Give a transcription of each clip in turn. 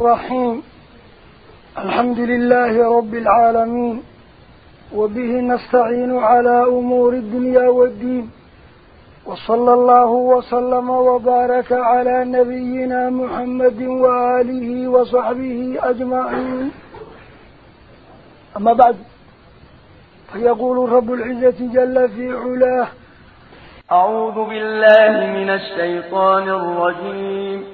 رحيم الحمد لله رب العالمين وبه نستعين على أمور الدنيا والدين. وصلى الله وسلم وبارك على نبينا محمد وآله وصحبه أجمعين. أما بعد فيقول رب العزة جل في علاه أعوذ بالله من الشيطان الرجيم.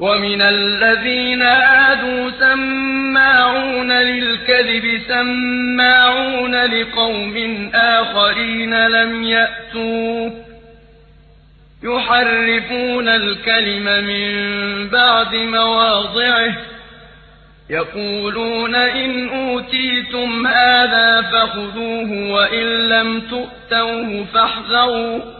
ومن الذين عادوا سماعون للكذب سماعون لقوم آخرين لم يأتوك يحرفون الكلم من بعد مواضعه. يقولون إن أوتيتم هذا فخذوه وإن لم تؤتوه فاحذروا.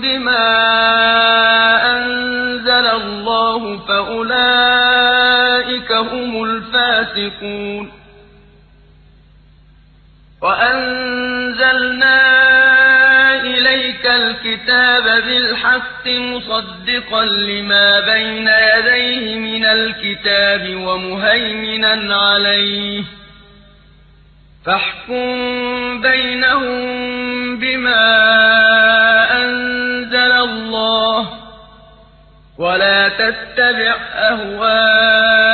بما أنزل الله فأولئك هم الفاسقون وأنزلنا إليك الكتاب بالحق مصدقا لما بين يديه من الكتاب ومهيمنا عليه فاحكم بينهم بما أنزل الله ولا تتبع أهواءهم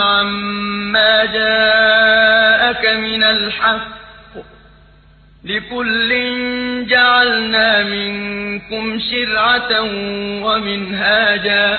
عما جاءك من الحق لكل جعلنا منكم شرعة ومنهاجا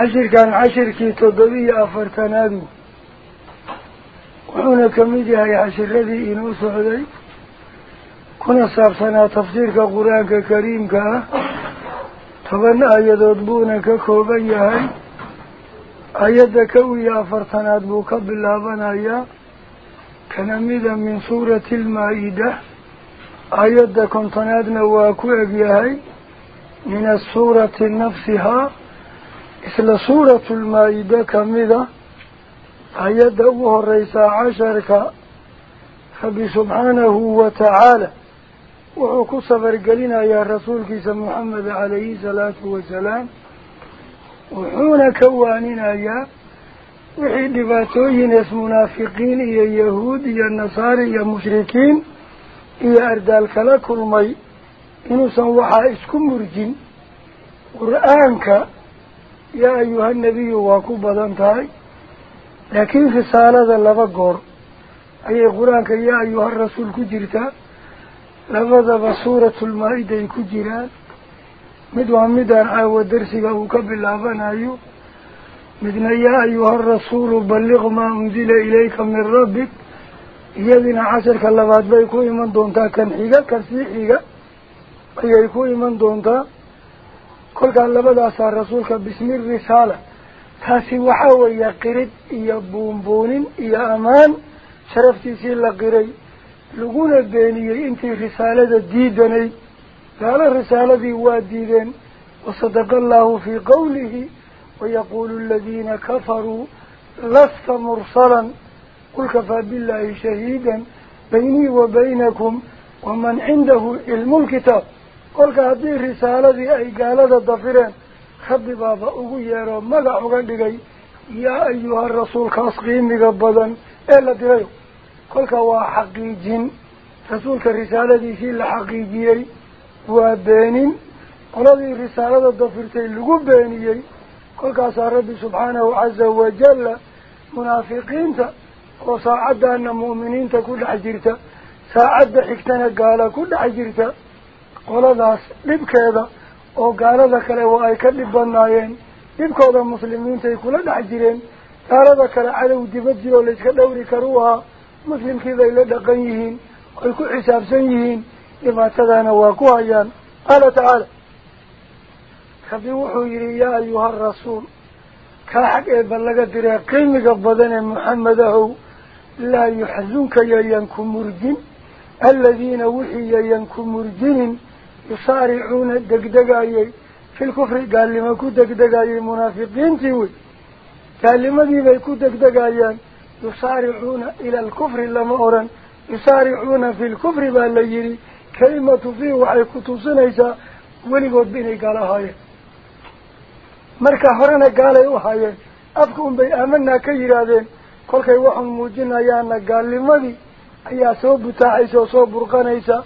عشر كان عشر كي تضبي أفرتنادو وحونا كميدي هاي عشر الذي إنو سعودي كنا سابسنا تفسير كقرآن كريم كا طبعا آيات أدبونا ككوبا يهي afartanaad buu ka bilaabanayaa kana mida min suurati almaa-ida ayadda kontonaadna waa ku egyahay min asuurati nafsihaa إسلا سورة المائدة كمدة أيد أوه الرئيس عشر خبي سبحانه وتعالى. وعكو صبر قلنا يا رسول كيس محمد عليه الصلاة والسلام. وحونا كوانين يا وحي دباتوين اسمنافقين يا يهود يا النصار يا مشركين يا أردالك لكل مي إنو سنوحا إسكم مرجين. قرآنك tahay laakiin risaalada laba goor ayay qur-aanka yaa ayuha rasuul ku jirtaa labadaba suuratulmaa-iday ku jiraan mid waa midaan caawa darsiga uu ka bilaabanayo midna yaa ayuha arasuulu balliq maa unzila ilayka min rabbik iyadina casharka labaad bay ku iman doontaa kan xiga kan sii xiga ayay ku iman doontaa كل قال لبدا صار رسولك باسم الرسالة. تاسي وحاوة يا قريد يا بومبونين يا أمان. شرفتي سيلا قري لقونا بيني انت رسالة ديداني قال الرسالة واديدين وصدق الله في قوله ويقول الذين كفروا لست مرسلا. قل كفى بالله شهيدا بيني وبينكم ومن عنده علم الكتاب. قل هذه رسالتي أي قال الضفرين خب بابا أغير مقع غندقي يا أيها الرسول كاسقين مقبضا إلا دغيو قل كوا حقيجين رسولك الرسالة في الحقيقيين waa beenin qoladii risaalada dafirtay lagu beeniyey kolkaasaa rabbi subxaanahu caza wajalla munaafiqiinta oo saacaddaana mu'miniinta ku dhex jirta saacadda xigtana gaala ku dhex jirta قلداس لب هذا أو قال ذاك له وأكل بناين لب كذا مسلمين تقول لا عجيرين قال ذكر على ودي بدي ولا تكذوري كروها مسلم كذا إلا دقيهين ويكون حساب سنيهين إذا تذان وقايان قال تعالى خذوحي يا أيها الرسول كحق بلغ درا قيم قبضنا محمد هو لا يحزنك يا ينكم مرجين الذين وحي ينكم مرجين yusaaricuuna degdegayay filkufri gaalnimo ku degdegayay munaafiqiintii wey gaalnimadiibay ku degdegayaan yusaaricuuna ila alkufri lama oran yusaaricuuna fi lkufri baa la yidhi kelimatu fii waxay ku tusinaysaa weligoodba inay gaalo ahaayeen marka horena gaalay u ahaayeen afka unbay aamanaa ka yidhaahdeen kolkay waxun muujinayaana gaalnimadii ayaa soo butaacaysa oo soo burqanaysa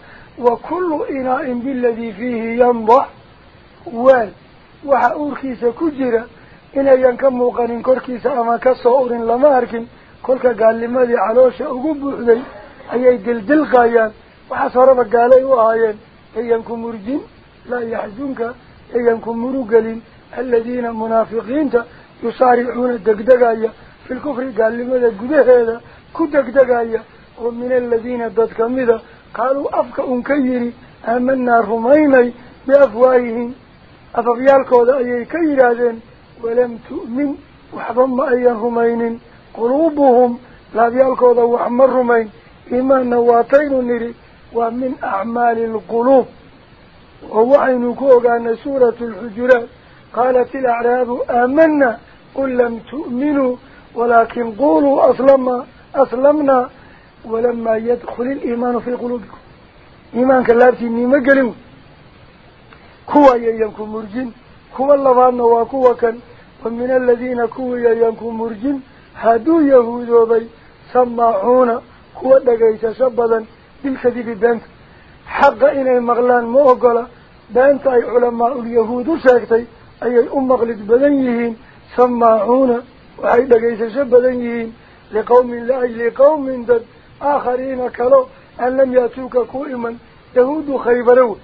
yandax weel waxa uurkiisa ku jira inayan ka muuqanin korkiisa ama ka soo urin lama arkin kolka gaalnimadii caloosha ugu buuxday ayay dildilqayaan waxaas horeba gaalay u ahaayeen ayan ku murjin laa yaxzunka ayan ku murugelin aladiina munaafiqiinta yusaaricuuna degdegaya fi lkufri gaalnimada gudaheeda ku degdegaya oo min aladiina dad kamida قالوا أفكأ كيري آمنا رميني بأفواههم. أفبيالك وضع أي كيرا ذن ولم تؤمن وحضم أي رمين قلوبهم لا بيالك وضع وحمر رمين إما نواتين نري ومن أعمال القلوب. وهو عين كوغا نسورة الحجرة قالت الأعراب آمنا قل لم تؤمنوا ولكن قولوا أسلم أسلمنا أسلمنا. ولما يدخل الإيمان في قلوبكم. إيمان كلابتي إني مقلم كوى يأيانكم مرجين كوى الله فعنا وكوى كان. ومن الذين كوى يأيانكم مرجين هادو يهود وضي سماعون كوى دقائسة سبدا بالكذب بانت حق إن المغلان موغلا بانت أي علماء اليهود ساكتي. أي الأمة قلت بذنيهين سماعون وحي دقائسة سبدا لقوم لأجل قوم ذات dhagaysasho badan yihiin liqawmin liajli qawmin dad aakhariina kalo an lam yaatuuka ku iman yahuuddu khaybare wey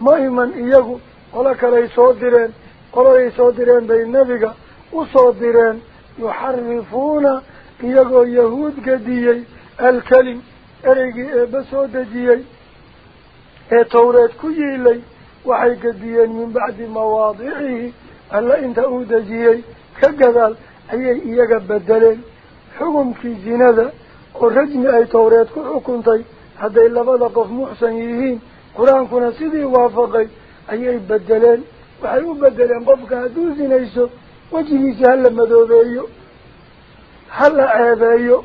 ma iman iyagu qolo kaley soo direen qoladay soo direen bay nebiga usoo direen yuxarifuuna iyagoo yahuud gadiyey alkelim ereygii eebba soo dejiyey ee tawreed ku yiilay waxay rajmi ay tawreed ku xukuntay hadday labada qof muxsan yihiin qur-aankuna sidii waafaqay ayay bedeleen waxay u bedeleen qofka hadduu zinayso wejigiisi hala madoobeeyo hala ceebeeyo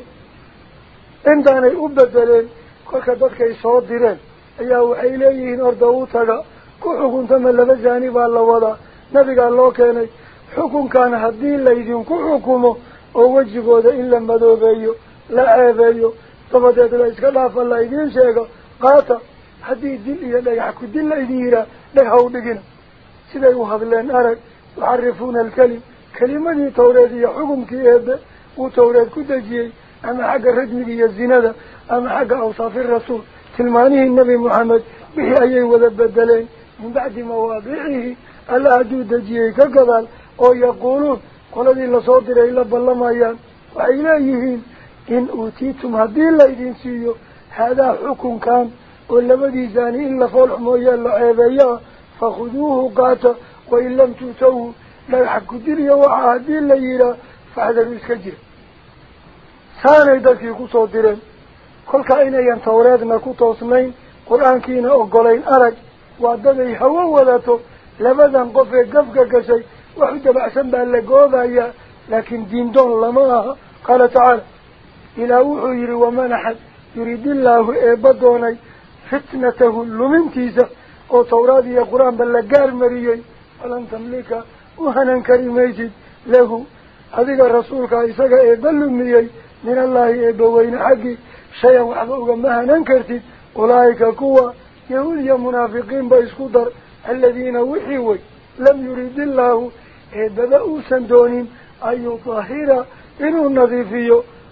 intaanay u bedeleen kolka dadkay soo direen ayaa waxay leeyihiin orda u taga ku xukuntama laba zaani baa la wadaa nabigaa loo keenay xukunkan haddii laydinku xukumo oo wejigooda in la madoobeeyo لا أفعله ثم تأتي لأسك الله فلا يدين شيئا. قاطع حدي الدين إلا يحكو الدين لأدينا لحاو بقنا سيدا يوحظ لأن أرد يعرفون الكلم. كلمة توريد يحكم كيهب وتوريد كدجي أما حق الرجم دي الزنا أما حق أوصاف الرسول. تلمانيه النبي محمد. به أيه وذبدلين من بعد مواضعه. ألا أجود دجيه كقبال أو يقولون. قل ذي لصوت إلا بالله ما يان. وإلهيهين oo labadii zaani in la foolx mooyee la ceebeeyaa fakhuduuhu qaata wain lam tuutawhu dhagax kudiliya waxaa haddii la yidhaah faxdaru iska jira saanay dadkii kusoo direen kolkaa inayan tawreedna ku toosnayn qur-aankiina ogolayn arag waa daday hawo wadato labadan qof ee gafka gashay wax u dabacsan baa la goobayaa laakiin diindoon lama aha qaala tacaala ilaah wuxuu yidhi waman axad yuridillaahu eebba doonay fitnatahu lumintiisa oo tawraad iyo qur-aanba la gaar mariyey falan tamlika u hanan kari maysid lahu adiga rasuulkaa isaga eebba lumiyey min allaahi eebbaweyne xaggii shay-an waxba ugama hanan kartid ulaa'ika kuwa yahuud iyo munaafiqiinba isku dar aladiina wixii wey lam yurid illaahu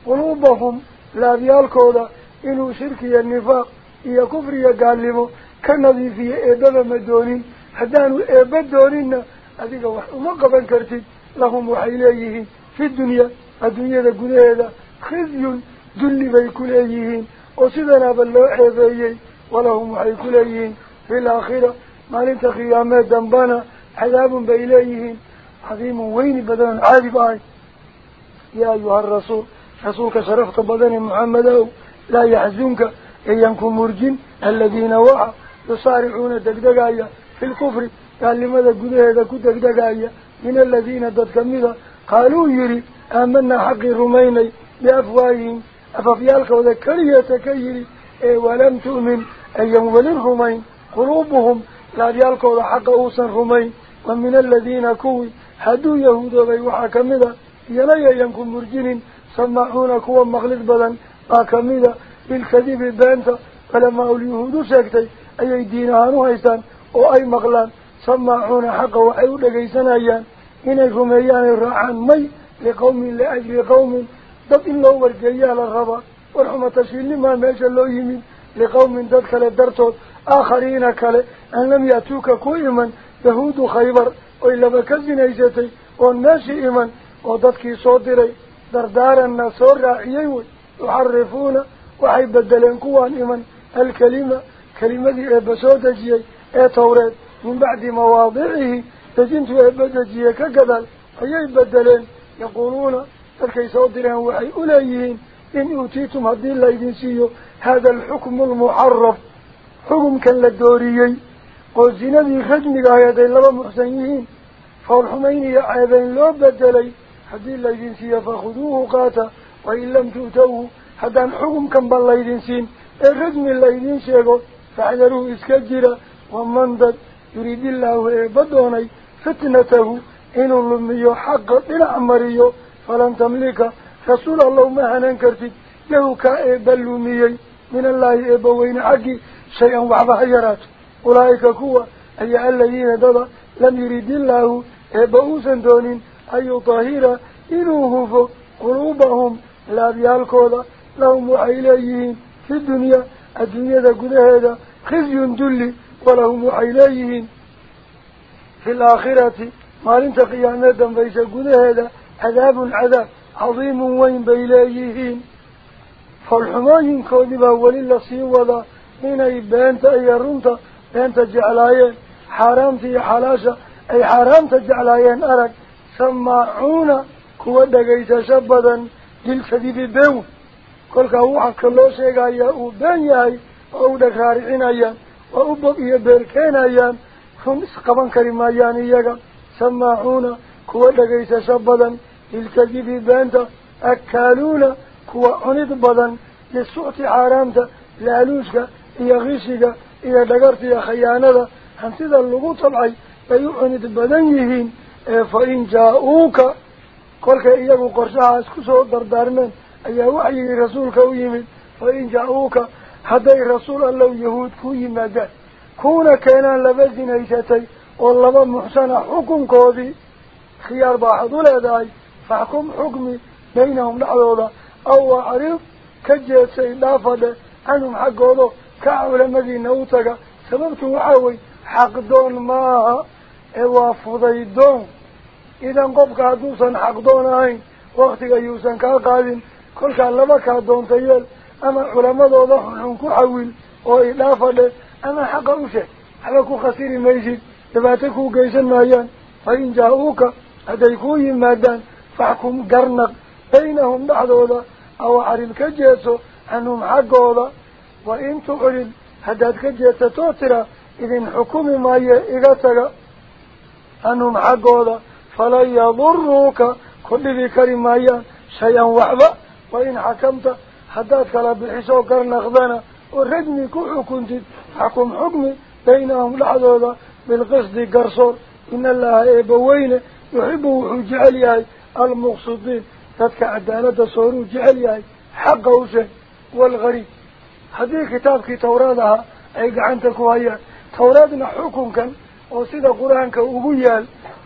قلوبهم لا بيالكودا إنو شركي النفاق إيا كفري قالبو كنذي في إبابا مدونين حدانو إباد دونين أذيك ومقبا كرتين لهم وحيليه في الدنيا الدنيا دا قليلا خذي دل بيكليه وصدنا بالله إبايي ولهم وحيكليه في الآخرة ما لنتخي عماد دنبانا حذاب بإليه عظيم وين بدلا عارف آي يا أيها الرسول رسولك شرفت بدن محمد لا يحزنك. أيانكم مرجين الذين وعى. يصارعون دقدقايا في الكفر. قال لماذا قد هذا كدقدقايا من الذين ضد قالوا يري آمنا حق رميني بأفواههم. أففيالك وذكرية كيري إيه ولم تؤمن. أيام ولن رمين قلوبهم. لا ديالك وذا حق أوسا رمين ومن الذين كوي. حدوا يهود ويوحى كمدا يلي ينكم مرجين. سمعون كوا مغلق بدن آكمدا بالكذب بانتا فلما اليهود ساكتي أي دينها نهيسان أو أي مغلان سمعون حق وحيو لقيسان أيان إن الرميان الرعان مي لقوم لأجل قوم. إن لو ورقيا للربا ورحمة تشيل ما ماشى الله يمين لقوم ضد كلا درتوت آخرين كلا أن لم يأتوك كويما دردار النصور راعيين يحرفون وحي بدلين كوان إيمان الكلمة. كلمة إبسودجي إيه توريد. من بعد مواضعه تجنت إبسودجي كقدل أي بدلين؟ يقولون تلكي صدرهم وحي أوليين إن أوتيتم هذه الليدين هذا الحكم المحرف. حكم كان rajmiga ahayd ay laba muxsan yihiin foolxumayn iyo ceebeyn loo bedelay wain lam tu'tawhu haddaan xukumkanba laydin siin ee rajmi laydin sheego faxdaruhu iska jira waman dad yuriidillaahu eebba doonay fitnatahu inuu lumiyo xaqa dhinac mariyo falan tamlika rasuul allow ma hanan kartid lahu kaa eebba lumiyey min allaahi eebba weyne xaggii shay-an waxba ha yaraato أولئك كوا أي الذين دضا لم يريد الله إبؤوسا دون أن يطهر إنوه قلوبهم لا بيالكوضا لهم وحيليهم في الدنيا الدنيا ذا هذا خزي دلي ولهم وحيليهم في الآخرة. ما لنت بيس قد هذا عذاب عذاب عظيم وين بيليهم. فالحماين كوذبا ولله سيوضا أي بانت أي رمت أنت جعلايين سماعون كوا دقيت شبدا للكذب بيو كل كوحك الله شيئا يا أبين ياي أو دكارعين أيام وأبقي بيركين أيام هم اسقبا كريما يعني يغا سماعون كوا دقيت شبدا للكذب بانت أكالون كوا عنيد بدا للسعط حرامت لألوشك يغيشك iyo dhagarta iyo khayaanada hantida lagu tabcay bay u cunid badan yihiin ee fa in jaa-uuka kolkay iyagu qorshahaas kusoo dardaarmeen ayaa waxyigii rasuulka u yimid fa in jaa-uuka hadday rasuul allow yahuud ku yimaadaan kuuna keenaan laba sinaysatay oo laba muxsana xukunkoodii khiyaar baa waxaad u leedahay faxkum xukmi baynahum dhexdooda aw acrib ka jeedsay dhaafadhe canhum xaggoodo كعول مدينة وتجا سببته وحوي حق دون ما هو فضي دون إذا قبك هدوسا حق دون هاي وقت يوسا كقادم كل كان لما كدون تيال أما علماء ضحهم كحول أو إضافة أما حق وشة حقك خسير ميجي تباتك جيش مايان فإن أنهم حقوضا فلا يضروك. كل ذكر مايا شيئا وحبا وإن حكمت هداد كلا بحسو كرنخذنا والرجمي كو كنت حكم حكمي بينهم لحظوضا بالقصد قرصور إن الله إبوين يحبه جعل المقصدين تدك عدالة صورو أي كان وصيد قرآنك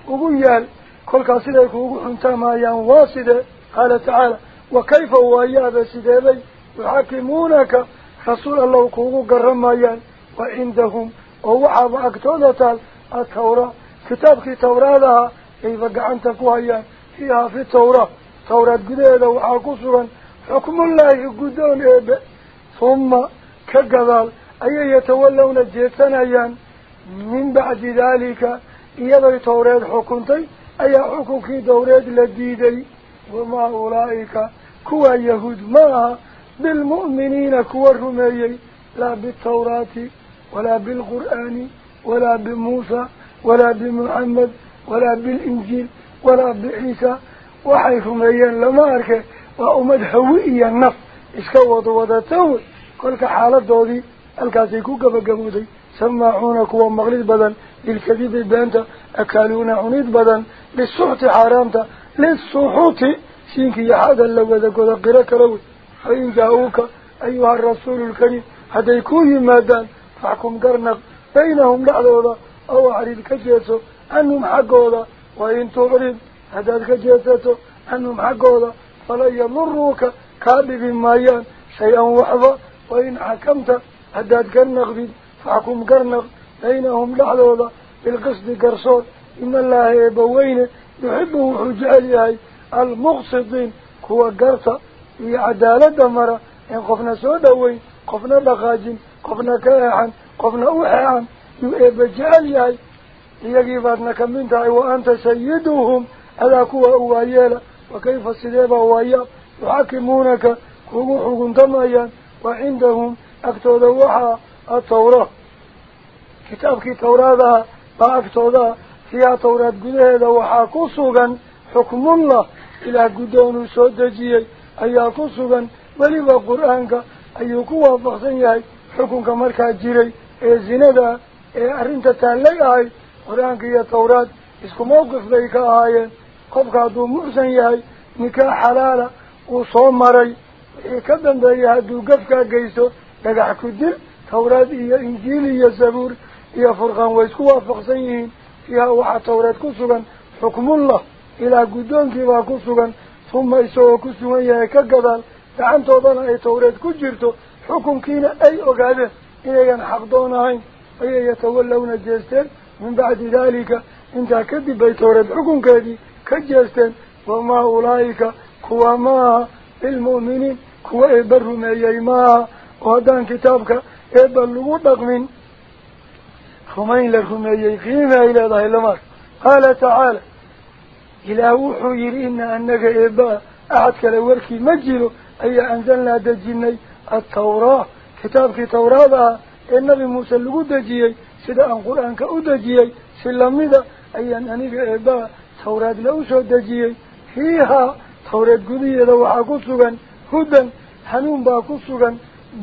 أبويال كل قصيدك أبو يان واصدة قال تعالى وكيف هو أياب سيدابي يحاكمونك رسول الله كوغو قرمايان وعندهم ووحب أكتودة التوراة كتابك تورادها كيف قعنت كوهيا فيها في التوراة توراة قديدة وحاكسرا حكم الله قدون ثم أيان من بعد ذلك إيضا توريد حكمتي أي حكوكي دوريد لديدي وما أولئك كوا يهود معها بالمؤمنين كوا الرميي لا بالتوراة ولا بالقرآن ولا بموسى ولا بمحمد ولا بالإنجيل ولا بعيسى وحي رميين لما أركي وأمد هوئي النف إسكوض وضتوي كل حالة دودي الكاسيكو قبقبودي سماعون كوا مغلد بدن للكذب بانتا أكالون عنيد بدن للسحت حرامتا للسحوت سينك يحادا لو ذكو ذكرك لو فإن جاءوك أيها الرسول الكريم هذا يكون مادان فحكم قرنق بينهم لعضوضا أو عريد كجيسو أنهم حقوضا وإن تعرض هذا كجيسو أنهم حقوضا فلا يضروك كابب مايان شيئا وحظا وإن حكمت هذا كنقذ فحكم قرنق بينهم لعضوضا بالقصد قرصون إن الله يبوين يحبه حجالي المقصدين. كوا قرصة هي عدالة مرة إن قفنا سودوين قفنا لخاجين قفنا كاحا قفنا أوحاا يؤيب جالي يجيباتنا كمنتها وأنت سيدهم. ألا كوا أوايالا. وكيف السليبة أوايا. يحكمونك كوا حكم وعندهم أكتود وحا التوراة. كتابك توراة با أكتودا فيها توراة قده وحا كسوغا حكم الله إلى قدون سودجي أيها كسوغا ولبا قرآنك أيها كوا فخصنيا حكمك مركا جيري ee zinada ee arrinta taallay ahay qur-aanka iyo tawraad isku mawqif bay ka ahaayeen qofka hadduu muxsan yahay nikaax xalaala uu soo maray wixii ka dambeeya hadduu gafkaa geysto dhagax ku dil tawraad iyo injiil iyo zabuur يا فرقان ويسكوا فقصين فيها واحد توريت كسرا حكم الله إلى قدون كوا كسرا ثم يسوا كسرا يا كجدال دعنت وضنا أي توريت كجرتو حكم كنا أي أقعد إلى ينحق دونهين أي يتولون الجستر من بعد ذلك أنت كذب بيتورد حكم كذي كجستر وما أولئك كوا ما المؤمنين كوا يبرهم أي ما وهذا كتابك يبلغ دقمين خمين لكم ميي قيمة إلى ذا الأمر قال تعالى إلى وحو يرين أنك إبا أحد كالوركي مجلو أي أنزلنا دجيني التوراة ah nabi muuse lagu dejiyey sida aan qur-aanka u dejiyey si lamida ayaan aniga eebaa tawraadna usoo dejiyey fiihaa tawreed gudaheeda waxaa ku sugan hudan hanuun baa ku sugan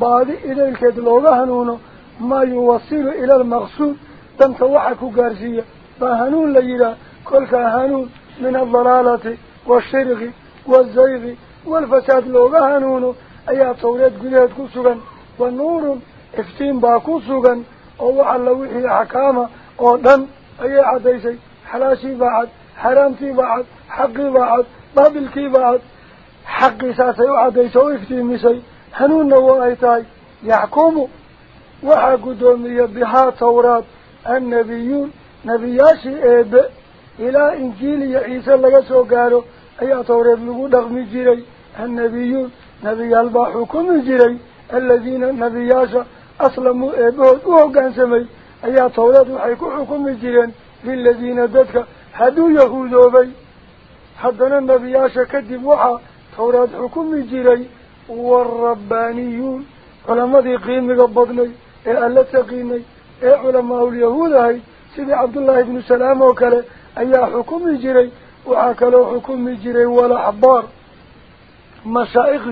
baadi idaylkeed looga hanuuno ما يوصل إلى المقصود تنك وحك قارسية. فهنون ليلة كلك هنون من الضلالة والشرق والزيغ والفساد لو هنون. أي طولات قليلات كسوغا والنور افتين باكسوغا أو علوحي حكامة أو دم. أي عديسي حلاشي بعد حرامتي بعد حقي بعد بابلكي بعد. حقي ساسي وعديسي وإفتين نسي. هنون نوائتاي يحكمو وحا قدومي بها توراة النبيون نبياشي إيب إلى إنجيل عيسى لغسو قالوا أي توراة لغو دغمي جيري النبيون نبي ألبا حكم جيري الذين نبياشا أسلموا إبهد وهقان سمي أيها طولاد وحيكو حكم الجيران للذين ددك هدو يهودو بي. حدنا النبياشا كدب وحا طولاد حكم الجيري والربانيون علماء ذي قيم قبضني. ألا تقيني إيه علماء اليهود هاي سيدي عبد الله بن سلام وكله أيها حكم الجيري وحاكلوا حكم الجيري ولا حبار مشائخ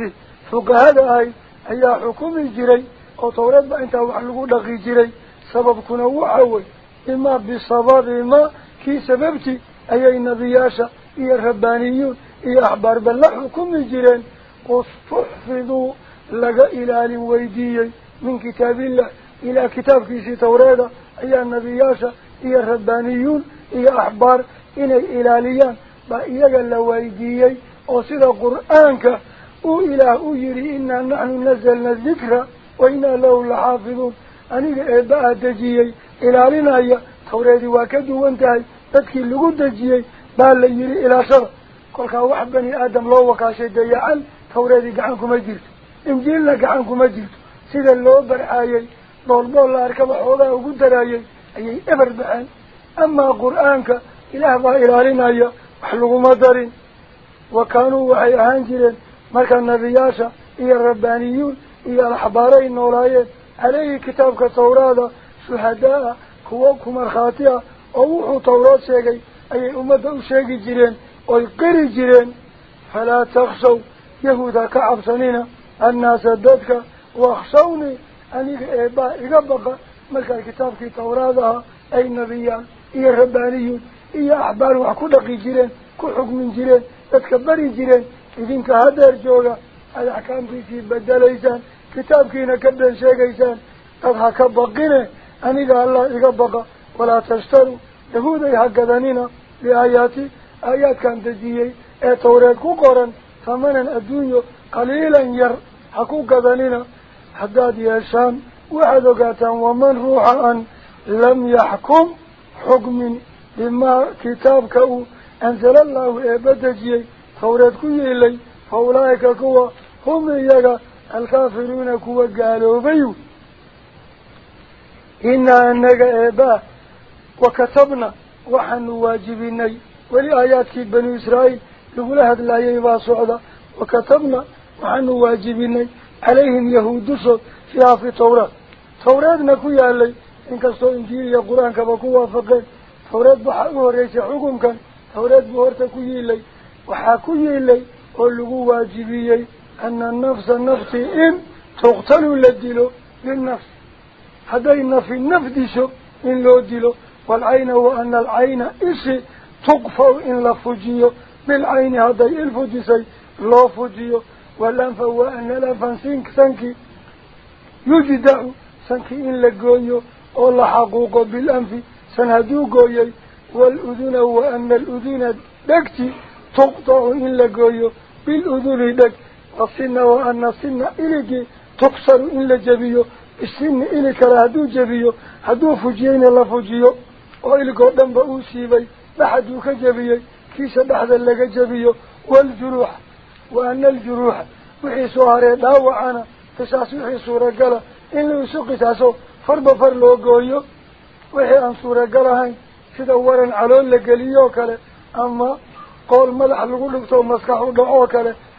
فقهاء هاي ayaa xukumi jiray oo tawreedba intaa wax lagu dhaqi jiray sababkuna waxa wey imaa bisababi ma kii sababtii ayay nebiyaasha iyo rabbaaniyuun iyo axbaarba la xukumi jireen ustuxfiduu laga ilaalin weydiiyey min kitaabillah ilaa kitaabkiisii tawreeda ayaa nebiyaasha iyo rabbaaniyuun iyo axbaar inay ilaaliyaan baa iyaga la weydiiyey oo sida qur-aanka إله أجري إنا نحن نزلنا الذكر وإنا له لحافظون. أني إباء دجيي إلى لنا يا توريدي واكدو وانتهي تدكي اللقو دجيي بال يري إلى شر. كل واحد بني آدم لو وكاشي ديعان توريدي قعنكم أجلت إنجيل لك عنكم أجلت سيدا اللو برحايي. دول بولبول الله أركب حوضه وقلت رأيه أيه إبر بحان أما قرآنك إله ظاهر علينا أيه وحلق مدرين وكانوا وحي أهانجرين ملك النبياشة إيه الربانيون إيه الحبارين نورايين عليه كتابك التوراة شهداء كوابكم الخاطئة أوحوا توراة شيئي أي أمد أشيقي جيرين ويقري جيرين فلا تخشوا يهودا كعب سنين الناس الددك واخشوني baqa markaa kitaabkii tawraad ahaa ay nebiyaan iyo rabbaaniyuun iyo axbaar wax ku dhaqi jireen ku xukmin jireen dadka bari jireen idinka hadeer jooga aada axkaamtiisii bedelaysaan kitaabkiina ka been sheegaysaan dad ha ka baqine aniga allah iga baqa walaa tashtaruu yahuuday ha gadanina biaayaati aayaadkan dejiyey ee tawreed ku qoran thamanan adduunyo qaliilan yar ha ku gadanina lam yaxkum xukmin bimaa kitaabka uu anzala allahu eebba dejiyey tawreed ku yeelay fa ulaa'ika kuwa hum iyaga alkaafiruuna kuwa gaaloobayu inaa anaga eebaa wakatabna waxaanu waajibinay weli aayaadkii banu israa'iil lagula hadlaayay baa socda wakatabna waxaanu waajibinay عليهم يهود سو فيها في توراة توراة نكوي اللي إنك سو إنجيل يا قرآن كبقوة فقه توراة بحقه ورئيس حكم كان. توراة بورت كوي علي وحاكوي اللي قلوا واجبي أن النفس النفس إن تقتلوا لديلو للنفس. هذا في النفس شو إن لو ديلو والعين هو أن العين إشي تقفوا إن لفجيو. بالعين هذا الفجيسي لا فجيو. Gooyo oo la xaquuqo bilanfi san hadduu gooyey waaluduna wa ana aluduna dhegti tuqtacu in la gooyo biluduni dheg wasina wa ana sina iligii tuksaru in la jebiyo bisini ili kale hadduu jebiyo hadduu fujiyeyna la fujiyo oo iligoo dhanba uu siibay dhaxaduu ka jebiyey kiisa dhexda laga jebiyo waaljuruuxa وأن الجروح وحيسو هاري داوعنا تساس سورة رقلا إن لو سوق تاسو فرب فر لو قويو وحي أنسو رقلا هاي. شدورا علون لقليوك أما قول ملح لقولك تو مسكحو دعوك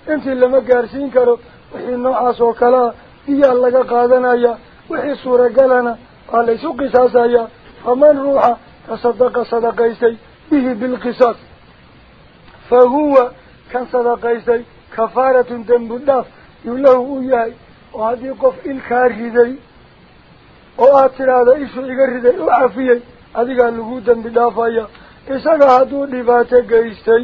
انت اللي ما قارسين كرو وحي نوع سو كلا. إيا اللقا قادنا يا وحيسو رقلنا قال يسو قساسا يا. فمن روحا تصدق صدقيسي به بالقصاص. فهو كان صدقيسي il kaa riday oo aad tidhaahda ishuu iga riday u cafiyey adigaa lagu dembi dhaafaya isaga hadduu dhibaato geystay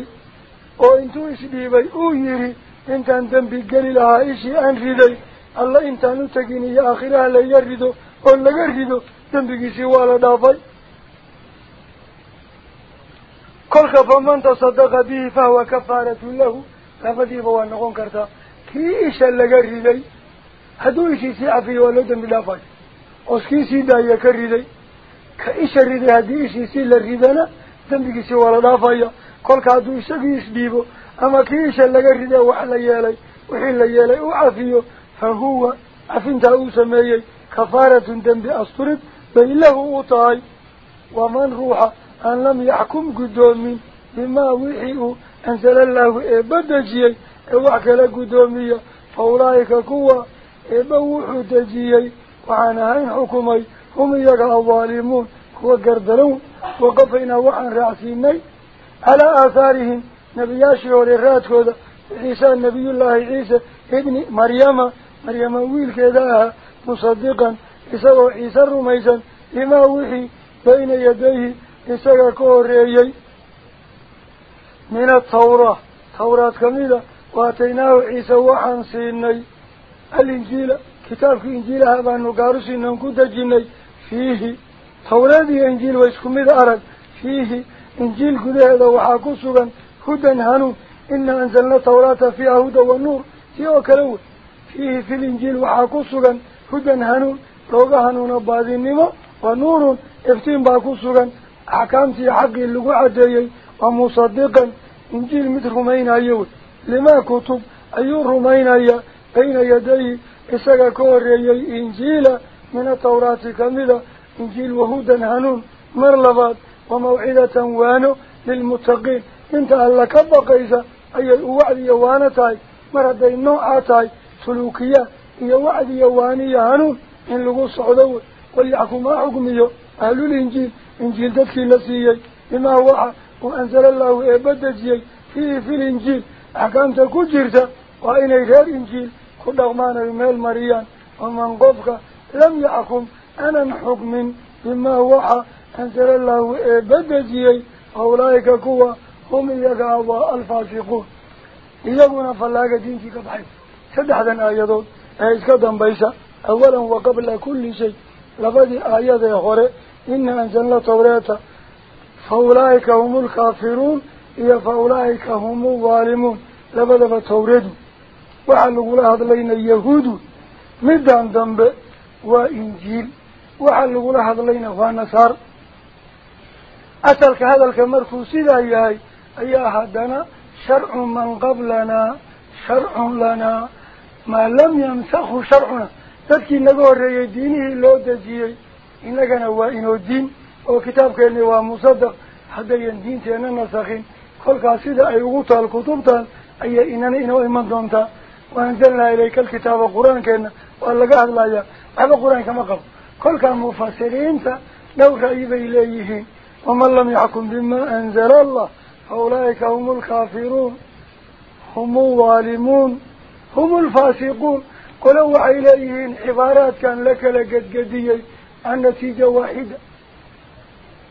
oo intuu isdhiibay uu yidhi intaan dembi geli lahaa ishii aan riday alla intaan u tegin iyo aakhiraha layga rido oo laga rido dembigiisii waa la dhaafay kolka faman tasadaqa bihi fahuwa kafaaratun lahu dembi dhaafay oos kii sii daaya ka riday ka isha riday haddii ishiisii la ridana dembigiisii waa la dhaafaya kolka hadduu isagii isdhiibo ama kii isha laga riday wax la yeelay wixii la yeelay u cafiyo fahuwa cafintaa uu sameeyey kafaaratun dembi asturid bay lahu u tahay waman ruuxa aan lam yaxkum guddoomin bimaa wixii uu أنزل الله بدجي وحك لقدومي فأولئك قوة بوحو دجي وعن هين حكمي هم يقع الظالمون وقردلون وقفنا وعن رأسيني على آثارهم نبي ياشعر الرات عيسى نبي الله عيسى ابن مريم مريم ويل كذا مصدقا عيسى عيسى رميزا لما وحي بين يديه عيسى كوريي. من التوراة. توراة كميلة. واتيناه عيسى وحن سيني. الإنجيل. كتاب في إنجيل هذا نقارس إنهم كنت جيني فيه. توراة إنجيل ويسكم إذا أرد. فيه. إنجيل كده هذا وحاكسوغا هدى هنو إن أنزلنا توراة في أهدى والنور. في أكلو. فيه في الإنجيل وحاكوسوغا هدى هنو روغا هنو نبادي النمو ونور. إفتين باكسوغا أحكامتي حقي اللقوعة ديني ومصدقا إنجيل مثل رمينا أيوه. لما كتب؟ أيو رمينا أيوه. بين يدي إساق كوري أيوه. إنجيل من التوراة كاملة. إنجيل وهودا هنون مرلبات وموعدة وانو للمتقين. إنت هل لك بقيسة أي الوعد أيوه يوانتاي النوع نوعاتاي سلوكية. هي وعد يواني هنون إن لغو الصعودو ويعكو ما حكميو أهل الإنجيل. إنجيل تدخي لسيي لما هو وأنزل الله إبدجي فيه في الإنجيل. أحكامت كجرت وإن غير إنجيل كل أغمان بميل مريان. ومن قفك لم يحكم أنا حكم بما هو أنزل الله إبدجي أولئك كوا. هم يقعوا الفاسقون. إيقونا فلاقة دينتي كبحي سدحدا آيادون إيسكا دنبيسا أولا وقبل كل شيء. لبدي آيات يخوري إن أنزلنا توراة فأولئك هم الكافرون إيا فأولئك هم الظالمون. لبدا فتورد وحلقوا لها ذلين اليهود. مدان دنب وإنجيل. وحلقوا لها ذلين فانسار أتلك هذا الكمركو سيدا إياهي أي أحدنا شرع من قبلنا شرع لنا. ما لم يمسخه شرعنا. تذكي نقول رأي دينه لو دجيه إننا وإنه الدين. وكتابك ومصدق حتى يندين تينا نسخين كل قاسدة الكتب أي إننا إنه إمان دونتا وأنزلنا إليك الكتاب القرآن كأنه وألقاه الله يا هذا القرآن كما قبل كل كان مفسرين لو رأيب إليه ومن لم يحكم بما أنزل الله فأولئك هم الكافرون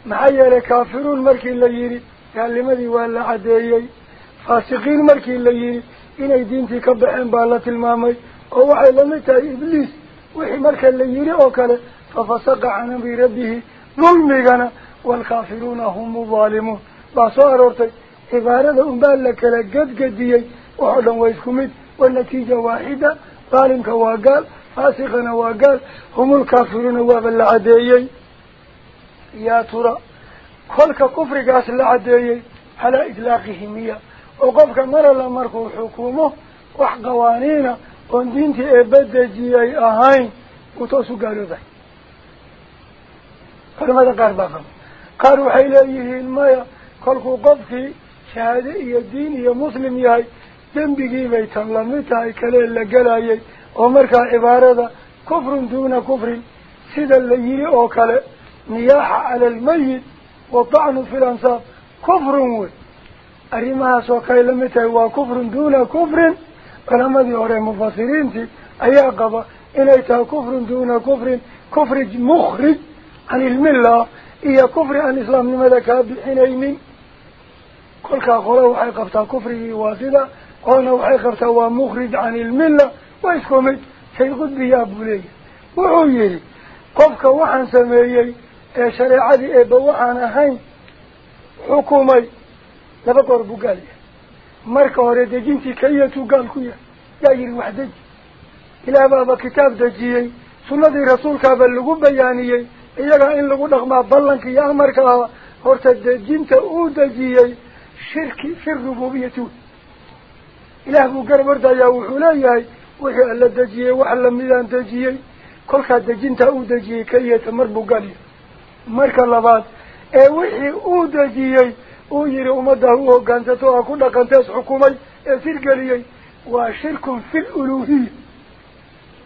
معايا لكافرون مركي اللي يري. قال لماذا ولا عديي. فاسقين مركي اللي يري. إني دينتي كبحين بالة المامي. ووحي لمتى إبليس. وحي مركي اللي يري أوكاله. ففسق عن ربه. ظلمنا والكافرون هم الظالمون. بصار أرتي عبارة أمبال لك لقد قديي. وحدا ويسكمت والنتيجة واحدة. ظالمك وقال فاسقنا وقال هم الكافرون وابالعديي يا ترى كلك كفر قاس العديي على إطلاقهم هي وقفك مرة لمركو حكومه وحقوانينا وندينتي إبدجي أهين وتوسو قالوا ذا ماذا قال باقم قالوا حيليه المايا كلك قفك شهادة إيا الدين إيا مسلم يهي دنبقي بيتان لمتاي كليل لقلايي ومركا عبارة كفر دون كفر سيدا الليلي أوكالي نياحة على الميت وطعن في الأنصاب كفر أريمها سوكاي لمتاي وكفر دون كفر. فلما دي أوري أيها قبا. إليتها كفر دون كفر. كفر مخرج عن الملة إيا كفر عن الإسلام لماذا كاب حينين كل كاقوله وحي قبتا كفره واسدا قولنا وحي قبتا ومخرج عن الملة ويسكمي سيقود بيا بولي شريعة إيبا وحن أهين حكومي لبقر بقالي keliyatu gaalkuya yaa yidhi wax deji ilaah baaba kitaab dejiyey sunnadii rasuulkaaba lagu bayaaniyey iyagaa in lagu dhaqmaa ballanka iyo amarka ah horta dejinta uu dejiyey shirki fi rububiyati wey ilaah buu garab ordayaa wuxuu leeyahay wixii alla dejiyey wax lamidaan dejiyey kolkaa dejintaa uu dejiyey keliyata mar buu galiya ummadda u hoggaansato ha ku dhaqantees xukumay ee sirgeliyey waa shirkun fi luluhiya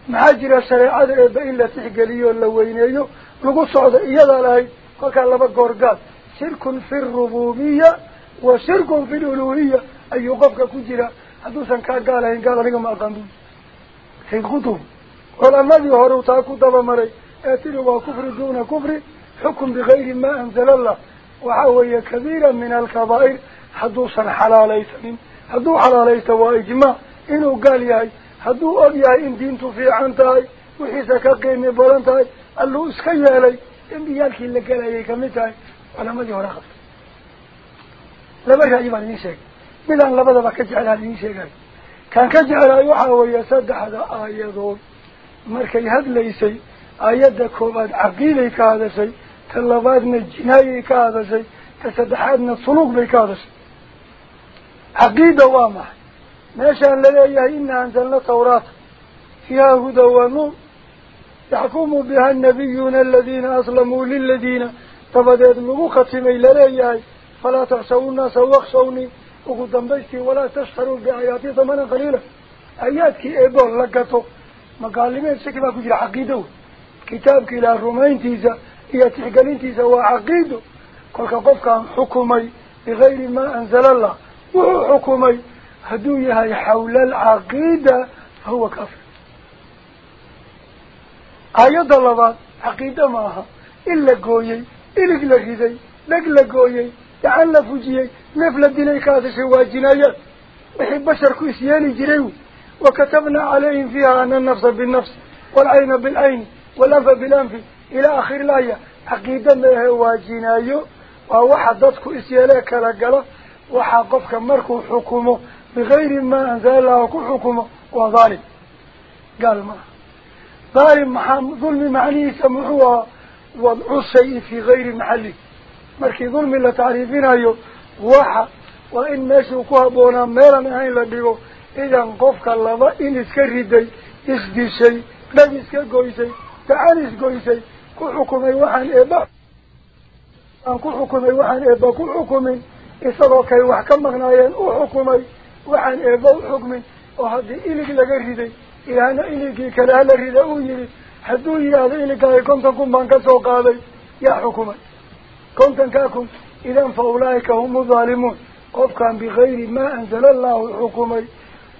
maxaa jira shareecada eeba in la tixgeliyo la weyneeyo lagu socdo iyadaa lahayd kolkaa laba goorgaad shirkun fi rububiya wa shirkun fi luluhiya ayuu qofka ku jira hadduusan kaa gaalahayn gaal aniga ma aqaan buu sayd khutub culamadii hore taa ku dabamaray ee tiri waa kufri duuna kufri xukun bigayri ma anzala allah waxa weeye kabiira min alkabaa'ir hadduusan xalaalaysanin hadduu xalaalaysta waa ijmaac inuu gaal yahay hadduu og yahay in diintu fiican tahay wixiisa ka qiimi badan tahay alluu iska yeelay dembiyaalkii la gelayay kamid tahay culamadii hore qabtay laba ra'yi baan idiin sheegay midaan labadaba ka jeclaan idiin sheegayo kaan ka jeclaay waxaa weeye saddexda aayadood markay hadlaysay aayadda koowaad تلوادنا الجناية كهذا شيء تسدحادنا الصنوق بكهذا شيء. عقيدة وامح ناشان لديه إنا أنزلنا طوراة فيها هدى ونور. يحكم بها النبيون الذين أسلموا للذين تفدد مبوخة ميل لديه فلا تحسوا الناس واخشوني. أخذ ولا تشتروا بآياتي ثمانا قليلا. آياتك إبور لكتو ما قال لي من سكبه كتابك إلى الرومين تيزا. هي يتحقل انتي سوى عقيده قلت قفك حكمي بغير ما أنزل الله وهو حكمي هدويها حول العقيدة هو كافر آيات الله عقيدة معها إلا قويي إلا قلقزي نقل قويي تعال فجيي نفل الدنيا كاذا شوى جنايات وحي بشر كويسياني يجريو وكتبنا عليهم فيها أن النفس بالنفس والعين بالعين والأنف بالأنف إلى آخر الآية. عقيدة ما هي واجنايو ووحدتك إسيالك لقلة وحاقفك مركو حكومة. بغير ما أنزال الله كل حكومة. وظالم. قال ما. ظالم محمد ظلم معني سمعوا وضعوا الشيء في غير محلي. مركي ظلم اللي تعريفين أيو واحد. وإن ناشوكوها بونا ميلا نهاين لديو إذا انقفك الله إن اسكري دي إسدي شيء. لا اسكري شيء تعالي اسكري شيء كل حكم أي واحد إبا أن كل حكم أي واحد إبا كل حكم إصابك أي واحد كم إبا والحكم وهذه إليك لغيري إلا أنا إليك كلالة رداوي حدوه هذا إليك كم تكون من كسوق هذا يا حكم كم تنكاكم إذن فأولئك هم ظالمون قف كان بغير ما أنزل الله الحكم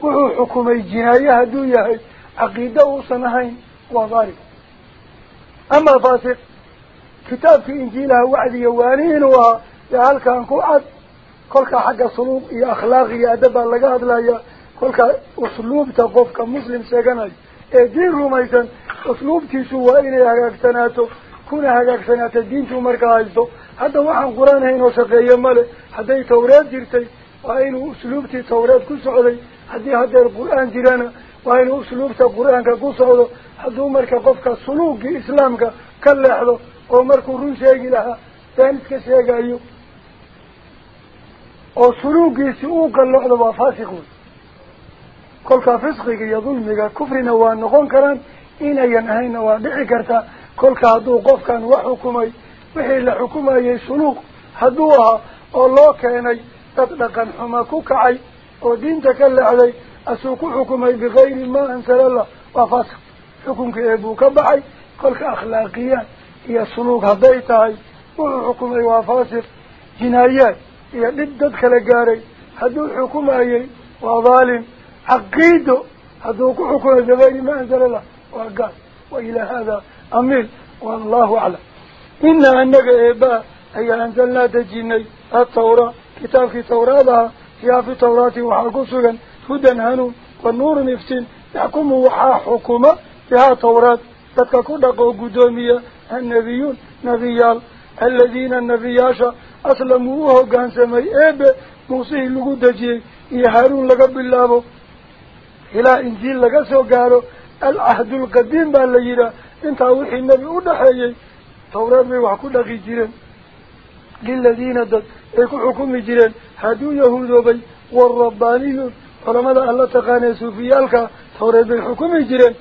وهو حكم الجناية هدوية عقيدة وصنهين وظالمون ama faasiq kitaabkii injiilaha wacdiga waani inuu ahaa yaa halkan ku cad kolkaa xagga suluuq iyo akhlaaq iyo adab baa laga hadlaya kolkaa usluubta qofka muslim sheeganayo ee diin rumaysan usluubtiisu waa inay hagaagsanaato kuna hagaagsanaato diintuu markaa haysto hadda waxaan qur-aan ahayn oo shaqeeye male hadday tawreed jirtay waa inuu usluubtii tawreed ku socday haddii haddeer qur-aan jirana sheegi lahaa been iska sheegayo oo suluugiisi uu qalloocdo waa faasiq wey kolkaa fisqiga iyo dulmiga kufrina waa noqon karaan inayan ahaynna waa dhici kartaa kolka hadduu qofkan wax xukumay wixii la xukumayay suluuq hadduu ahaa oo loo keenay dad dhaqan xuma ku kacay oo diinta ka leexday asuu ku xukumay bigayri maa ansalallah waa faasiq حكم يبوك بعي. كلك أخلاقية. هي صنوك هديتها وحكم أيها فاسر جنايات هي لددك لقاري. هدو الحكم أيها وظالم. عقيدة. هدوك حكم الجبائل ما أنزل الله. وقال. وإلى هذا أمير والله أعلم. إنا أنك إباء أي أنزلنا تجيني. التوراة. كتاب في توراة. هي في توراة. وحاقصها هدى هنو. والنور نفسين يحكمه وحا حكومة. Aladiina nebiyaasha aslamuu u hoggaansamay eebe muusihii lagu dejiyey iyo haaruun laga bilaabo ilaa injiil laga soo gaaro alcahdu alqadiim baa la yidhaah intaa wixii nebi u dhaxeeyey tawreed bay wax ku dhaqi jireen liladiina dad ay ku xukumi jireen hadduu yahuudoobay waalrabbaaniyuun culamada alla taqaanee suufiyaalka tawreed bay xukumi jireen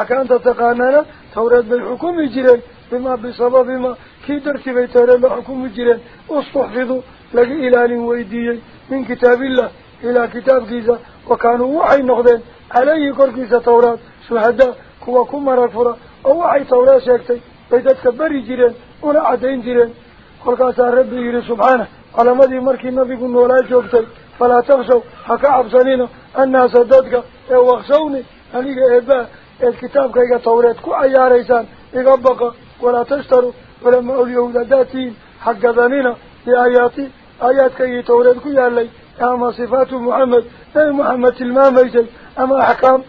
axkaamta taqaanaana tawreed bay xukumi jireen bima bisababima kii dartii bay tawreed la xukumi jireen ustuxfiduu laga ilaalin weydiiyey min kitaabillah ilaa kitaabkiisa wa kaanuu waxay noqdeen caleyhi korkiisa tawraad shuhadaa kuwa ku marag fura oo waxay tawreed sheegtay bay dadka beri jireen una caddayn jireen kolkaasaa rabbi yidhi subxaanah calamadii markii nabigu noolaa joogtay falaa takshaw ha ka cabsanina annaasa dadka ee wakshawni أني إبا الكتاب كي تورات كو أيار إيسان إغبقى ولا تشتروا ولما أوليهود داتين حق ذنين لآياتي آيات كي تورات كو يالي أما صفات محمد أي محمد الماميزي أما أحكام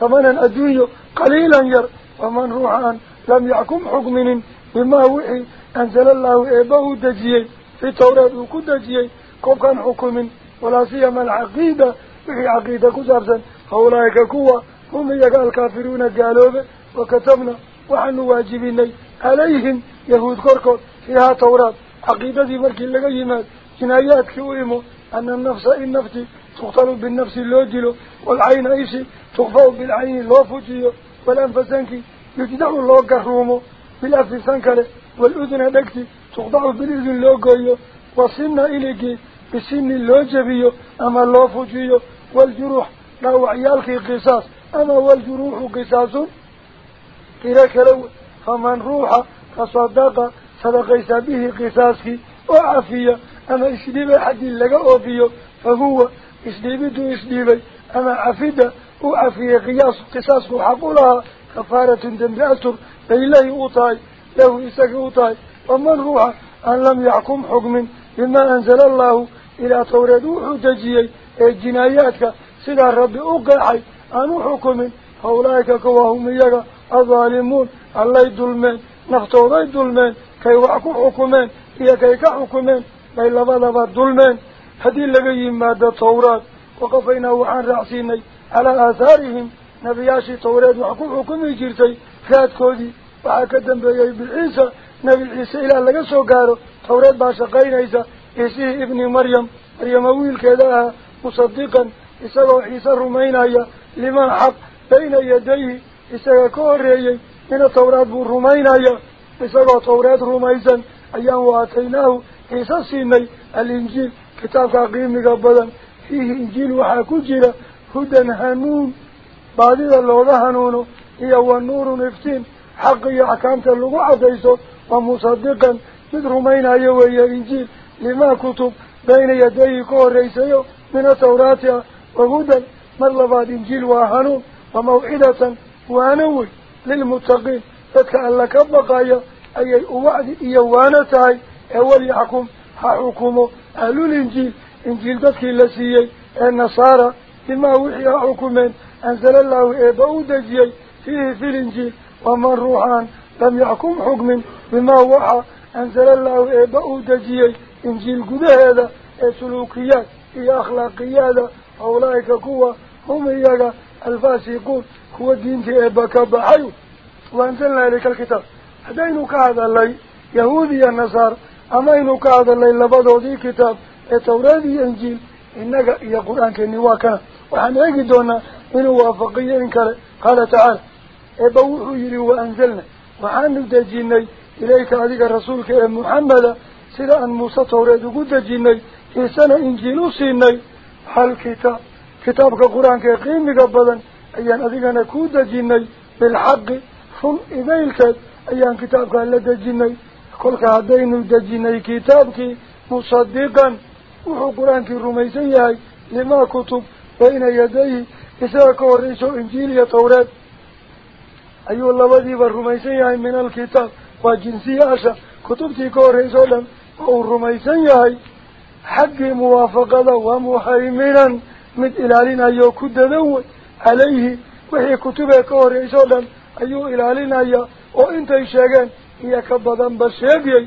ثمنا الدنيا قليلا ير ومن روحان لم يحكم حكم بما وحي أنزل الله إباه دجيه في تورات كو دجيه كو كان حكم ولا سيما العقيدة في عقيدة كو زرزا هؤلاء كوه هم يقال الكافرون قالوا به وكتبنا وحن واجبيني عليهم يهود كركور فيها توراة عقيدة ملك اللقاء يمات جنايات كوئمو أن النفس النفس تقتل بالنفس اللوجل والعين إيسي تغفى بالعين اللوفجي والأنفسانك يجدع الله قرومو بالأفسانك والأذن دكتي تغضع بالإذن اللوجل وصلنا إليكي بسن اللوجبي أما اللوفجي والجروح لا وعيالكي قصاص. أما والجروح قصاص إلى كلو فمن روح فصدق صدقيس به قصاصك. وعافية. أما إسليب حد لك أوفيو فهو إسليبته إسليبي. أما عفيدة وعافية قياس قصاصك حقولها كفارة دنبأتر فإله أوطاي. له إساك أوطاي. ومن روح أن لم يحكم حكم. بما أنزل الله إلى تورد وحدجي الجناياتك سيدا الرب أقعي أن حكم؟ فأولئك كواهم يجا الظالمون الله يدلمين. نفتوضي يدلمين. كي وحكو حكمين. هي كي كحكمين كي لبا لبا دلمين. هذه لغي مادة تورات وقفينا وحان رعسيني على آثارهم. نبياشي تورات وحكو حكمي جيرتي فات كودي. وحكدن بيي بالعيسى نبي عيسى إلى لغا سوقارو تورات باشقين عيسى. عيسى لما حق بين يديه. إساقو كوريي من التوراة بالرمينايا إساقو توراة رميزا أيام عيسى سيني الإنجيل. كتاب قيمي قبلا فيه إنجيل وحاكو جيرا هدى هنون. بعد اللغة هنونه هي والنور نفتين. حق يحكامت اللغة عديسو ومصدقا. من رمينايا وهي إنجيل. لما كتب. بين يديه كوريسيو من التوراة وهدى مرلبات إنجيل وهنون وموعدة وانوي للمتقين. فتكأن لك بقايا أي وعد إيوانتاي. أول يحكم حكمه أهل الإنجيل إنجيل ذاتك اللسيي النصارى بما وحي حكمين. أنزل الله إباو دجيي. فيه في الإنجيل. ومن روحان لم يحكم حكم بما وحى. أنزل الله إباو دجيي. إنجيل قد هذا. سلوكيات هي أخلاقيات. أولئك كوا هم إياك الفاسقون. هو الدين في إباك بحيو وأنزلنا إليك الكتاب. هدينك هذا اللي يهودي النصار أمينك هذا اللي لبضوا ذي كتاب التوراة إنجيل إنك يا قرآن كني واكنا. وحن يجدون إنه وافقية إنكار قال تعالى. إبوه يري وأنزلنا. وحن ندجيني إليك هذه رسولك محمد. سيدا أن موسى توراة قد جيني في سنة إنجيل سيني حال كتاب كتابك قرآن كقيم قبلا أيان أذيقنا كود جيني بالحق فن إذيلك أيان كتابك لدى جيني كلك هدين دجيني كتابك مصدقا. وحو قرآنك الرميسي لما كتب بين يديه إساك ورئيس إنجيل يطورات أيها من إلالين أيو كددو عليه وحي كتبه كورئيس لم أيو إلالين أيو وإنت إشاقان هي كبضا بشيقي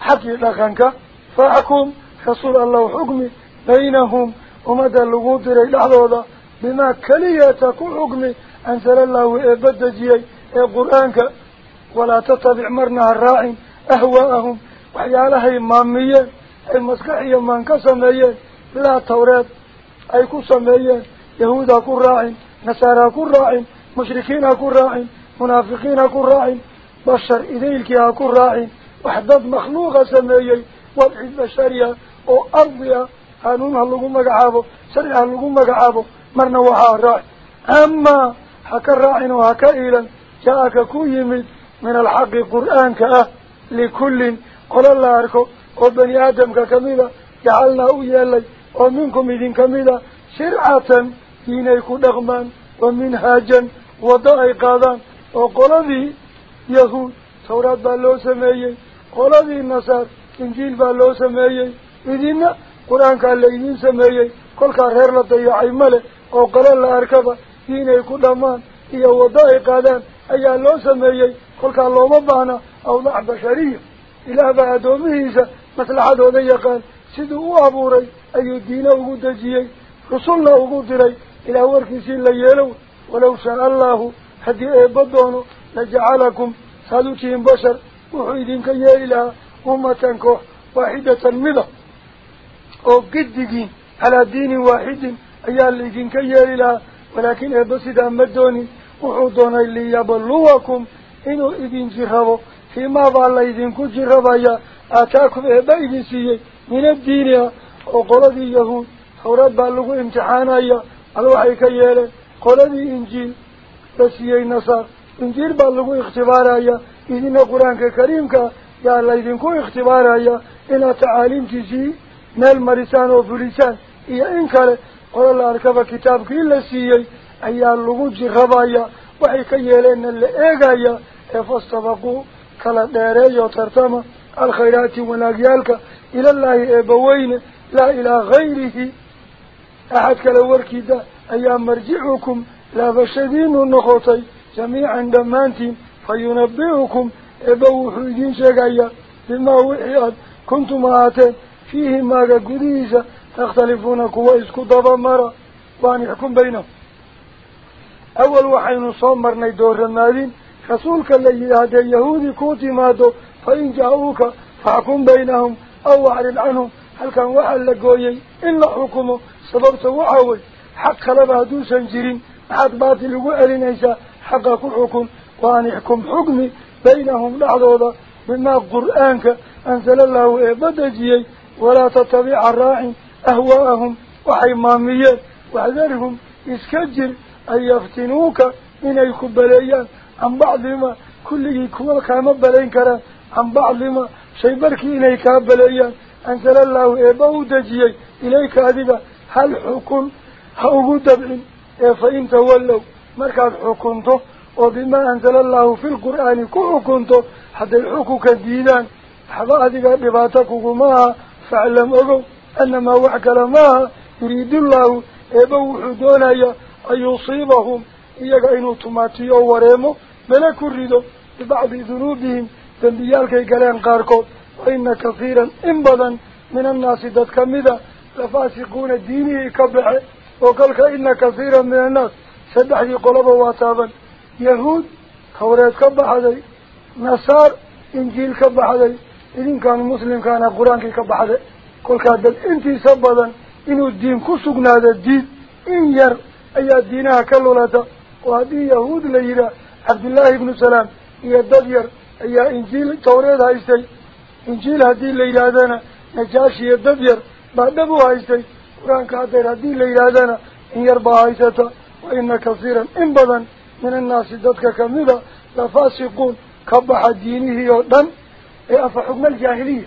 حقي لغنك فأحكم رسول الله حكمي بينهم ومدى اللغوط لحظة بما كلية تكون حكمي أنزل الله إبدجي قرآنك ولا تتبع مرنا الراعي أهواءهم أي كسميين يهودا كن راعين نسارا كن راعين مشركين كن راعين منافقين كن راعين بشر إذيلك كن راعين وحدد مخلوقة سميين وضعي البشرية أو أرضية هانون هاللقومة كعابو سريع هاللقومة كعابو مرنا وحا راعين أما حكا راعين وحكا إيلا جاءك كويمد من الحق القرآن كأه لكل. قل الله أركو وبني آدم ككميلة جعلنا أويا لي minkum idinka mida shircatan diinay ku dhaqmaan wa minhaajan waddo ay qaadaan oo qoladii yahuud tawraad baa loo sameeyey qoladii nasaar injiil baa loo sameeyey idina qur-aankaa laydiin sameeyey kolkaa reer la dayacay male oo qolo la arkaba diinay ku dhammaan iyo waddo ay qaadaan ayaa loo sameeyey kolkaa looma baahna awdac bashariya ilaah baa addoomihiisa maslaxadooda yaqaan ugu dejiyey rusulna ugu diray ilaah warkiisii la yeelow walow shaa allahu haddii eebba doono lajacalakum saad u tihiin bashar wuxuu idinka yeeli lahaa ummatan koox waaxidatan mida oo giddigiin calaa diinin waaxidin ayaa laydinka yeeli lahaa walaakin eebba sidaa ma doonin wuxuu doonay liyabluwakum inuu idin jirrabo fiimaa baa laydinku jirabaya aataakum eebba idin siiyey من الدين وقلد اليهود. حورات بألغوا امتحانا الوحي كيالة قلد إنجيل. تسيي نصار. إنجيل بألغوا اختبارا إذن قرآن كريم يا الله إذن كو اختبارا إن تعاليم تجي. نال مرسان وفلسان إيا إنكال قول الله أركب كتابك إلا سيي أي اللغو جغبا وحي كيالين اللي إيقا يا فاستبقوا كلا ديري وترتمى الخيرات ونقيالك إلى الله إبوين. لا إلى غيره. أحد كالورك ذا أيام مرجعكم. لا فشدين النخوطي جميعا دمانتين. فينبئكم. إبو حدين شقايا. بما وحيات. كنتم آتين. فيه ما قديسة. تختلفون كويس كدبا مرة. وان يحكم بينهم. أول وحين صمرنا دور المالين خصولك اللي هذا يهودي كوتي مادو. فإن جاءوك فحكم بينهم أو أعرض عنهم. هل كان واحد لقويا إلا حكمه سببت وحاول. حق لبها دوسا جرين حد باطل وقالي حق كل حكم. وأن يحكم حكمي بينهم لحظة مما قرآنك أنزل الله إبادجي ولا تتبع الراعي أهواءهم وحيماميات وحذرهم إسكجر أن يفتنوك من الكبليان. عن بعضهما كله كوالك مبلين كران عن بعض ما شيء بركي إليك أبليا أنزل الله إبا ودجي إليك أذبا. هل حكم؟ حقوق دبعين إيه فإن تولوا. مركز حكمته. وبما أنزل الله في القرآن كحكمته حتى الحكم الديدا حضا أذبا بباتكه ما فعلم. أغو أنما وعكل ما يريد الله. إبا وحدونا أن يصيبهم. إياك أين تماتي أو وريمه ملك الرد ببعض ذنوبهم. دنبيالك يقالين قاركو وإن كثيرا إنبدا من الناس ذاتك ميدا لفاسقون دينه كبعه وقالك إن كثيرا من الناس سدح دي قلبه واتابا يهود كوريت كبعه دي نصار إنجيل كبعه دي إذن كان مسلم كان قرآن كبعه دي قلك هذا انتي سبدا إنو الدين كسقنا هذا الدين إن ير أي الدينها كاللولة وهذه يهود ليلة عبد الله بن سلام يددير يا إنجيل توريد هايستي إنجيل هدي الليلة دانا نجاشي الدبير بعد أبو هايستي قرآن كاتير هدي الليلة دانا إن يربع هايستا وإن كثيرا إنبضا من الناس ذاتك كميدا لفاسقون كبح دينه يؤدن إي أفا حكم الجاهلية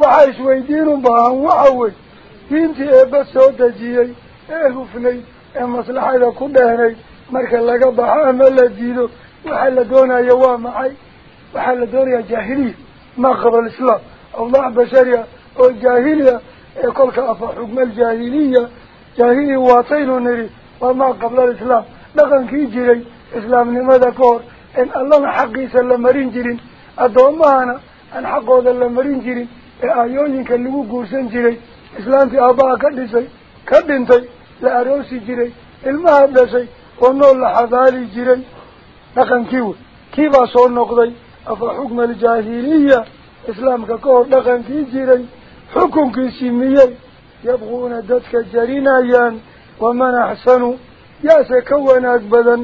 وعايش ويدين بها وعوي دينتي إي بس هو تجيي إيه هفني إي مصلحة كلها هني مركا لقبح أمال الدينو وحل دونا يوام عاي jaahiliya ee kolka afa xukma aljaahiliya jaahiliya waataynu nidhi waa maa qabla alislaam dhaqankii jiray islaamnimada ka hor en allana xaqiisa la marin jirin addoommahana aan xaqooda la marin jirin ee aayooyinka lagu guursan jiray islaamtii aabbaha ka dhisay ka dhintay la aroosi jiray ilmaha dhashay oo nool la xabaali jiray dhaqankii wey kiibaa soo noqday أفا حكم الجاهلية إسلام كور لغن في جيري حكم كسيمي يبغون دتك جرينيان ومن أحسن؟ ياسكونا أكبدا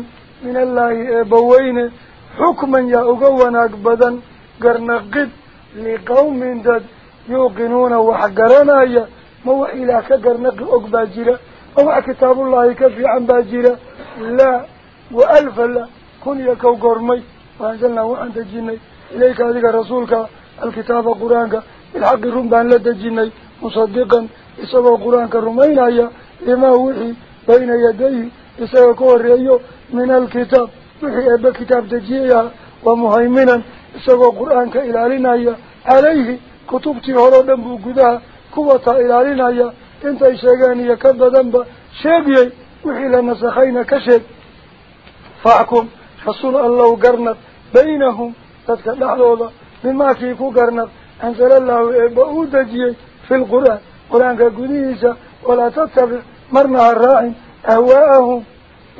من الله أبوين حكما يأغونا أكبدا قرنقد لقوم دد يوقنون وحقرنا مو إلا كقرنقد أكباجرة أو كتاب الله كفي عن باجرة لا وألف لا كن يكو قرمي. وأنزلنا وأنت جيني إليك هذه رسولك الكتاب القرآن الحق الرمبان لدى جيني مصدقا إسوى القرآن الرمين أيا لما وحي بين يديه إسوى كور من الكتاب وحي أبا كتاب دجيئا ومهيمنا إسوى القرآن إلى علينا أيا عليه كتبتي هلو دنبو قدها كوة إلى علينا أيا إنت إشاقاني كبدا دنبا شابيي وحي لنسخين كشك فاعكم حصول الله قرنت بينهم. تتكلم لحظة مما في كوكرنا أنزل الله بأودة جيه في القرآن. قرآن كقديسة. ولا تتبع مرنا الرائم أهواءهم.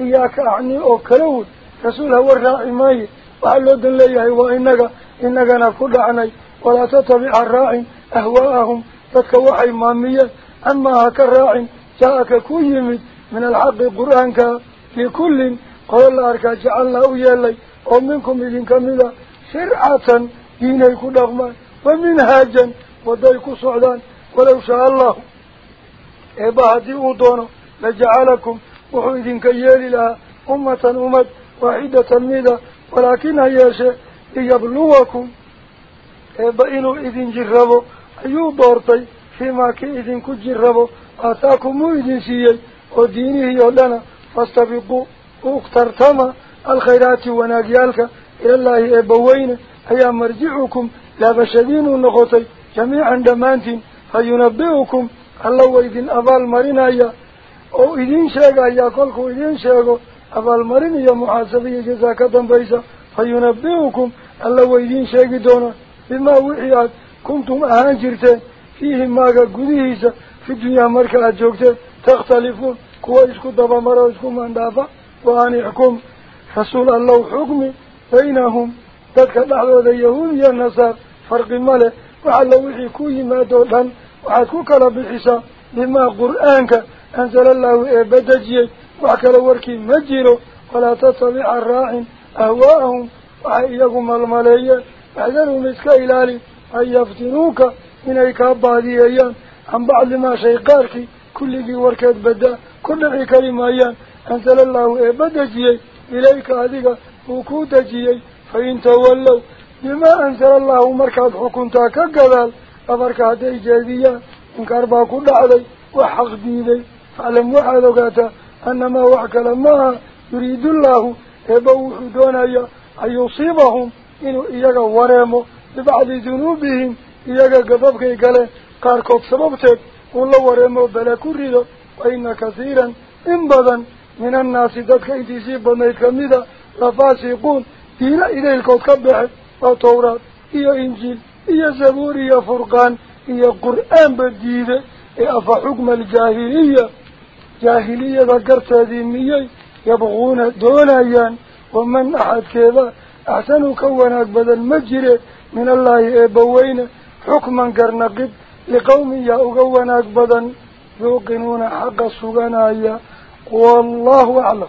إياك أعني أو كرود رسول هو الرائم ماي. وعلود ليه هو إنك. إنك نفقد عني ولا تتبع الرائم أهواءهم. تتكوح إمامية أما هكا الرائم جاءك كل من من الحق قرآن في كل. قول الله أركا جعلنا أويا لي. ومنكم إذن كاملة شرعة دينيك دغما ومنهاجا وضيك صعدان ولو شاء الله إباهدي أوضانه لجعلكم وحو إذن كيالي لها أمة أمد واحدة ميدة ولكن هياشا ليبلوكم إباهدي إذن جربوا أيو دورتي فيما كي إذن كجربوا آتاكم إذن سيئي وديني هي لنا. فاستبقوا اخترتمه الخيرات وناقيالك إلى الله إبوين. هيا مرجعكم لا بشدين النغطي جميعا دمانت فينبئكم الله إذن أبال مرين هيا. أو إذن شاقا يا قلقوا إذن شاقا أبال مرين يا محاسبي جزاكا بيسا فينبئكم الله إذن شاقا دون بما وحيات كنتم أهانجرت فيه ماغا قديسة في الدنيا مركلة جوكتة تختلفون. كوا إشكو دبا مرا إشكو من دافا وآني رسول الله حكمي بينهم. تلك بعض اليهود يا نصر فرق ماله. وعلى وحي كوي ما دولان وعكوك لبحسا لما قرآنك أنزل الله إبادجي وعك لوركي مجيرو. ولا تطبع الراعي أهواءهم. وعيهم الملايا. أعذرهم إسكا إلالي. أن يفتنوك من أيكا هذه. أيام عن بعض ما شيقارك. كل جي وركات بدأ. كل عكري أيام أنزل الله إبادجي markaad xukuntaa ka gadaal dhabarka hadday jeediyaan inkaar baa ku dhacday wax xaq diiday faclam waxaad ogaataa annamaa wax kale maaha yuriidullahu eebba wuxuu doonayaa an yusiibahum inuu iyaga wareemo bibacdi dunuubihim iyaga gababkay galeen qaarkood sababteed uu la wareemo bele ku rido wa ina kathiiran in badan من الناس دكا انتي سيبا ميكاميدا لفاسقون تيلا إليه الكوكب وطورا هي إنجيل هي زبور هي فرقان هي قرآن بديدة. هي أفا الجاهلية. جاهلية ذكرت هذه المية يبغون دونيا ومن أحد كذا. أحسن كون بدل المجر من الله إبوين حكما كرنقب لقوم يا بدل يوقنون حق السجنايا والله أعلم.